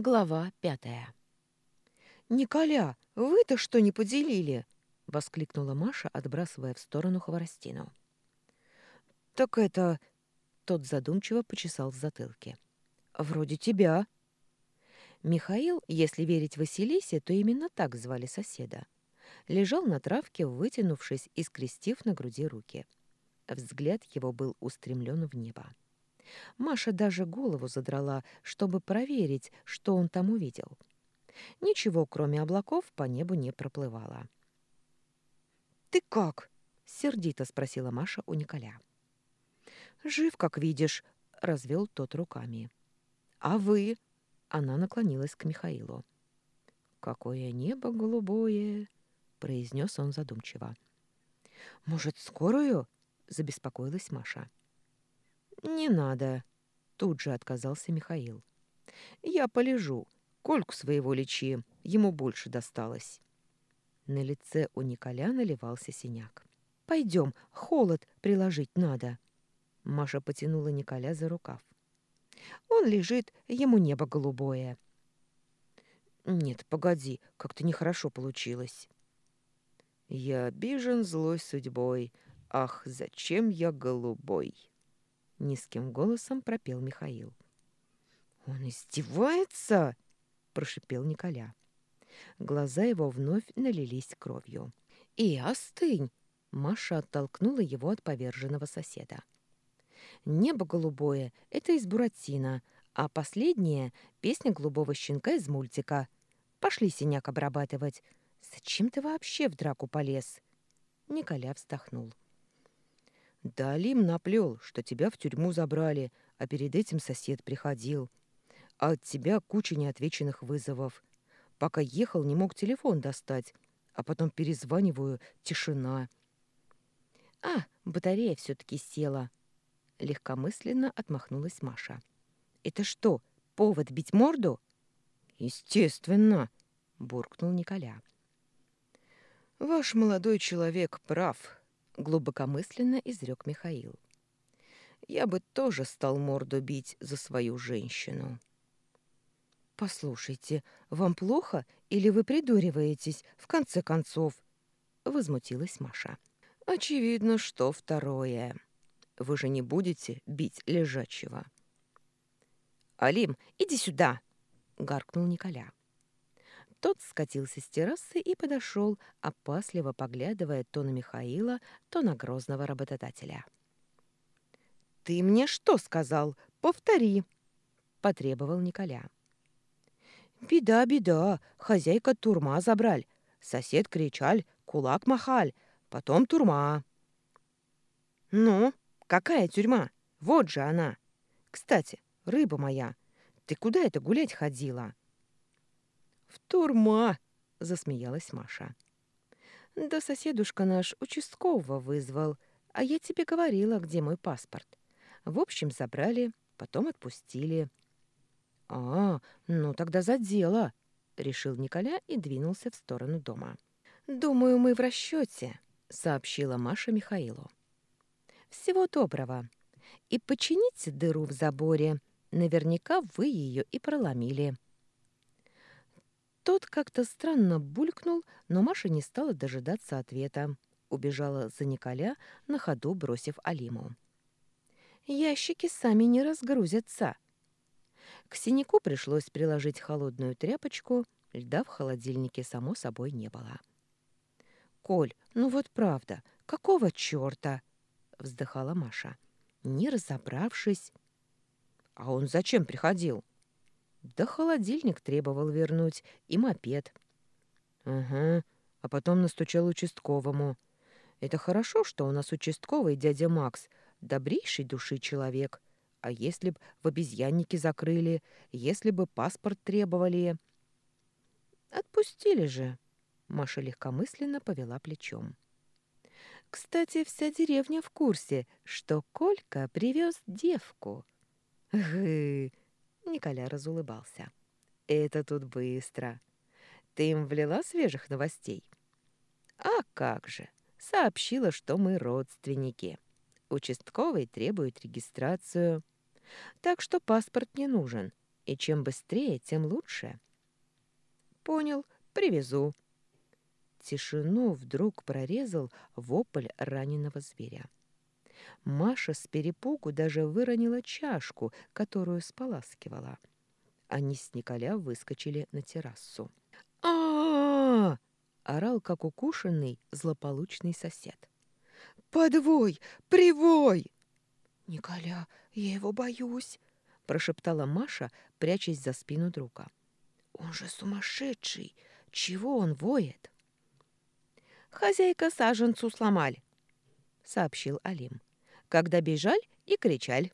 Глава пятая. «Николя, вы-то что не поделили?» — воскликнула Маша, отбрасывая в сторону хворостину. «Так это...» — тот задумчиво почесал в затылке. «Вроде тебя». Михаил, если верить Василисе, то именно так звали соседа, лежал на травке, вытянувшись и скрестив на груди руки. Взгляд его был устремлен в небо. Маша даже голову задрала, чтобы проверить, что он там увидел. Ничего, кроме облаков, по небу не проплывало. «Ты как?» — сердито спросила Маша у Николя. «Жив, как видишь», — развел тот руками. «А вы?» — она наклонилась к Михаилу. «Какое небо голубое!» — произнес он задумчиво. «Может, скорую?» — забеспокоилась Маша. «Не надо», — тут же отказался Михаил. «Я полежу. Кольку своего лечи, ему больше досталось». На лице у Николя наливался синяк. «Пойдем, холод приложить надо». Маша потянула Николя за рукав. «Он лежит, ему небо голубое». «Нет, погоди, как-то нехорошо получилось». «Я обижен злой судьбой. Ах, зачем я голубой?» — низким голосом пропел Михаил. «Он издевается?» — прошипел Николя. Глаза его вновь налились кровью. «И остынь!» — Маша оттолкнула его от поверженного соседа. «Небо голубое — это из Буратино, а последняя — песня голубого щенка из мультика. Пошли синяк обрабатывать. Зачем ты вообще в драку полез?» Николя вздохнул. Да Алим наплел, что тебя в тюрьму забрали, а перед этим сосед приходил. А от тебя куча неотвеченных вызовов. Пока ехал, не мог телефон достать, а потом перезваниваю — тишина. «А, батарея все-таки села», — легкомысленно отмахнулась Маша. «Это что, повод бить морду?» «Естественно», — буркнул Николя. «Ваш молодой человек прав», глубокомысленно изрек Михаил. Я бы тоже стал морду бить за свою женщину. Послушайте, вам плохо или вы придуриваетесь в конце концов? возмутилась Маша. Очевидно, что второе. Вы же не будете бить лежачего. Алим, иди сюда, гаркнул Николя. Тот скатился с террасы и подошел, опасливо поглядывая то на Михаила, то на грозного работодателя. «Ты мне что сказал? Повтори!» — потребовал Николя. «Беда, беда! Хозяйка турма забраль. Сосед кричаль, кулак махаль, потом турма». «Ну, какая тюрьма? Вот же она! Кстати, рыба моя, ты куда это гулять ходила?» «В турма!» — засмеялась Маша. «Да соседушка наш участкового вызвал, а я тебе говорила, где мой паспорт. В общем, забрали, потом отпустили». «А, ну тогда за дело!» — решил Николя и двинулся в сторону дома. «Думаю, мы в расчете», — сообщила Маша Михаилу. «Всего доброго. И почините дыру в заборе. Наверняка вы ее и проломили». Тот как-то странно булькнул, но Маша не стала дожидаться ответа. Убежала за Николя, на ходу бросив Алиму. «Ящики сами не разгрузятся». К синяку пришлось приложить холодную тряпочку, льда в холодильнике, само собой, не было. «Коль, ну вот правда, какого чёрта?» — вздыхала Маша. Не разобравшись. «А он зачем приходил?» Да холодильник требовал вернуть и мопед. Ага, а потом настучал участковому. Это хорошо, что у нас участковый дядя Макс, добрейший души человек. А если б в обезьяннике закрыли, если бы паспорт требовали... Отпустили же. Маша легкомысленно повела плечом. Кстати, вся деревня в курсе, что Колька привез девку. Гы, Николя разулыбался. «Это тут быстро. Ты им влила свежих новостей?» «А как же! Сообщила, что мы родственники. Участковый требует регистрацию. Так что паспорт не нужен. И чем быстрее, тем лучше. Понял, привезу. Тишину вдруг прорезал вопль раненого зверя. Маша с перепугу даже выронила чашку, которую споласкивала. Они с Николя выскочили на террасу. а, орал, как укушенный, злополучный сосед. «Подвой! Привой!» «Николя, я его боюсь!» — прошептала Маша, прячась за спину друга. «Он же сумасшедший! Чего он воет?» «Хозяйка саженцу сломали!» — сообщил Алим. «Когда бежаль и кричаль!»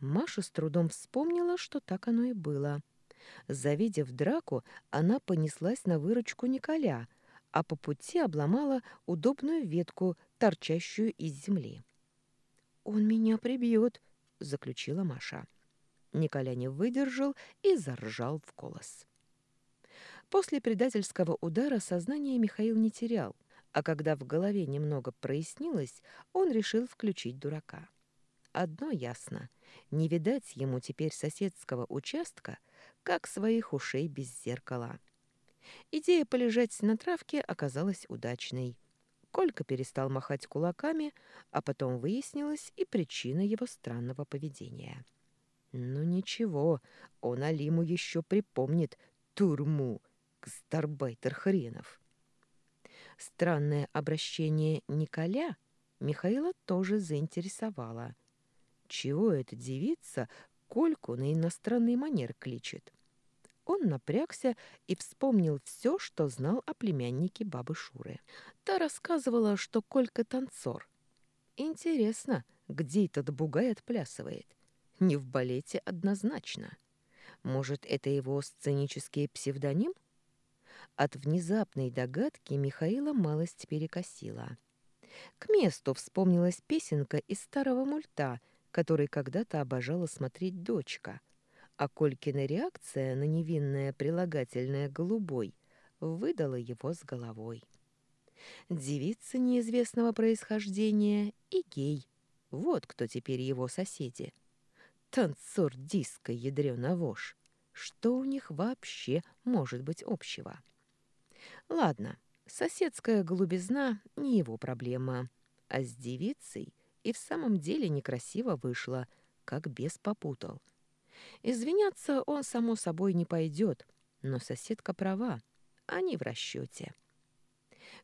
Маша с трудом вспомнила, что так оно и было. Завидев драку, она понеслась на выручку Николя, а по пути обломала удобную ветку, торчащую из земли. «Он меня прибьет», — заключила Маша. Николя не выдержал и заржал в голос. После предательского удара сознание Михаил не терял, а когда в голове немного прояснилось, он решил включить дурака. Одно ясно — не видать ему теперь соседского участка, как своих ушей без зеркала. Идея полежать на травке оказалась удачной. Колька перестал махать кулаками, а потом выяснилась и причина его странного поведения. Ну ничего, он Алиму еще припомнит турму, старбайтер хренов. Странное обращение Николя Михаила тоже заинтересовало. Чего эта девица Кольку на иностранный манер кличет? Он напрягся и вспомнил все, что знал о племяннике бабы Шуры. Та рассказывала, что Колька танцор. Интересно, где этот бугай отплясывает? Не в балете однозначно. Может, это его сценический псевдоним? От внезапной догадки Михаила малость перекосила. К месту вспомнилась песенка из старого мульта, который когда-то обожала смотреть дочка — а Колькина реакция на невинное прилагательное «голубой» выдала его с головой. Девица неизвестного происхождения и гей. Вот кто теперь его соседи. Танцор диска ядрёна вошь. Что у них вообще может быть общего? Ладно, соседская голубизна — не его проблема. А с девицей и в самом деле некрасиво вышло, как бес попутал. Извиняться он, само собой, не пойдет, но соседка права, они в расчете.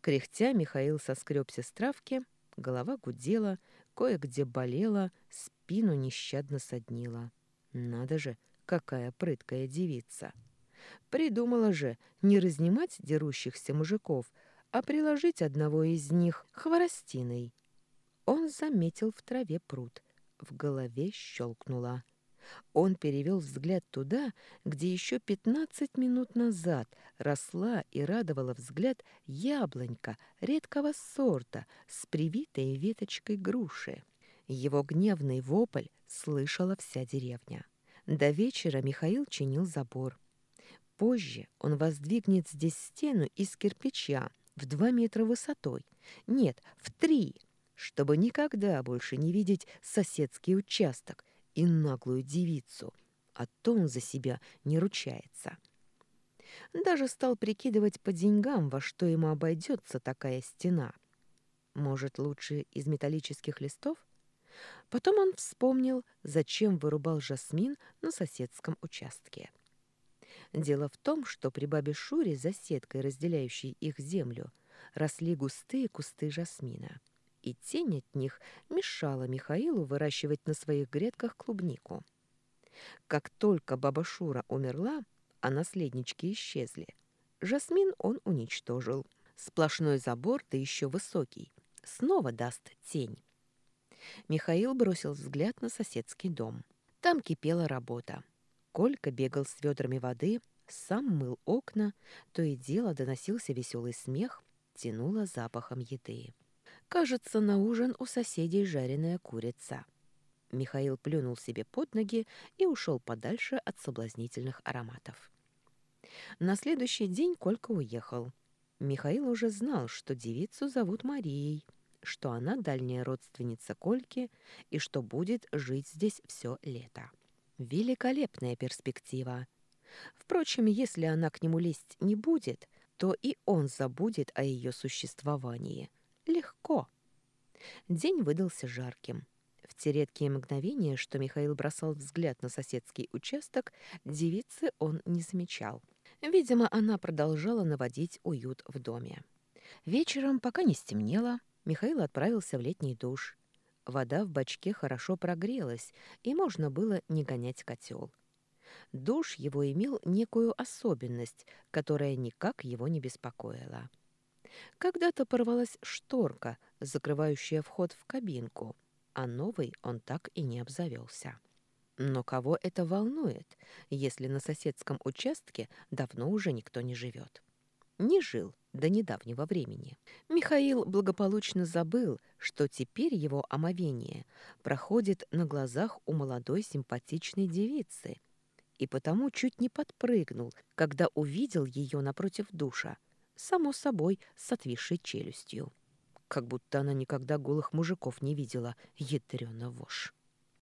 Кряхтя Михаил соскребся с травки, голова гудела, кое-где болела, спину нещадно соднила. Надо же, какая прыткая девица! Придумала же не разнимать дерущихся мужиков, а приложить одного из них хворостиной. Он заметил в траве пруд. В голове щелкнуло. Он перевел взгляд туда, где еще пятнадцать минут назад росла и радовала взгляд яблонька редкого сорта с привитой веточкой груши. Его гневный вопль слышала вся деревня. До вечера Михаил чинил забор. Позже он воздвигнет здесь стену из кирпича в два метра высотой. Нет, в три, чтобы никогда больше не видеть соседский участок — и наглую девицу, а то он за себя не ручается. Даже стал прикидывать по деньгам, во что ему обойдется такая стена. Может, лучше из металлических листов? Потом он вспомнил, зачем вырубал жасмин на соседском участке. Дело в том, что при бабе Шуре за сеткой, разделяющей их землю, росли густые кусты жасмина — и тень от них мешала Михаилу выращивать на своих грядках клубнику. Как только баба Шура умерла, а наследнички исчезли, жасмин он уничтожил. Сплошной забор, да еще высокий, снова даст тень. Михаил бросил взгляд на соседский дом. Там кипела работа. Колька бегал с ведрами воды, сам мыл окна, то и дело доносился веселый смех, тянуло запахом еды. Кажется, на ужин у соседей жареная курица. Михаил плюнул себе под ноги и ушел подальше от соблазнительных ароматов. На следующий день Колька уехал. Михаил уже знал, что девицу зовут Марией, что она дальняя родственница Кольки и что будет жить здесь все лето. Великолепная перспектива. Впрочем, если она к нему лезть не будет, то и он забудет о ее существовании. Легко. День выдался жарким. В те редкие мгновения, что Михаил бросал взгляд на соседский участок, девицы он не замечал. Видимо, она продолжала наводить уют в доме. Вечером, пока не стемнело, Михаил отправился в летний душ. Вода в бачке хорошо прогрелась, и можно было не гонять котел. Душ его имел некую особенность, которая никак его не беспокоила. Когда-то порвалась шторка, закрывающая вход в кабинку, а новый он так и не обзавелся. Но кого это волнует, если на соседском участке давно уже никто не живет? Не жил до недавнего времени. Михаил благополучно забыл, что теперь его омовение проходит на глазах у молодой симпатичной девицы, и потому чуть не подпрыгнул, когда увидел ее напротив душа, само собой с отвисшей челюстью. Как будто она никогда голых мужиков не видела, ядрёна вошь.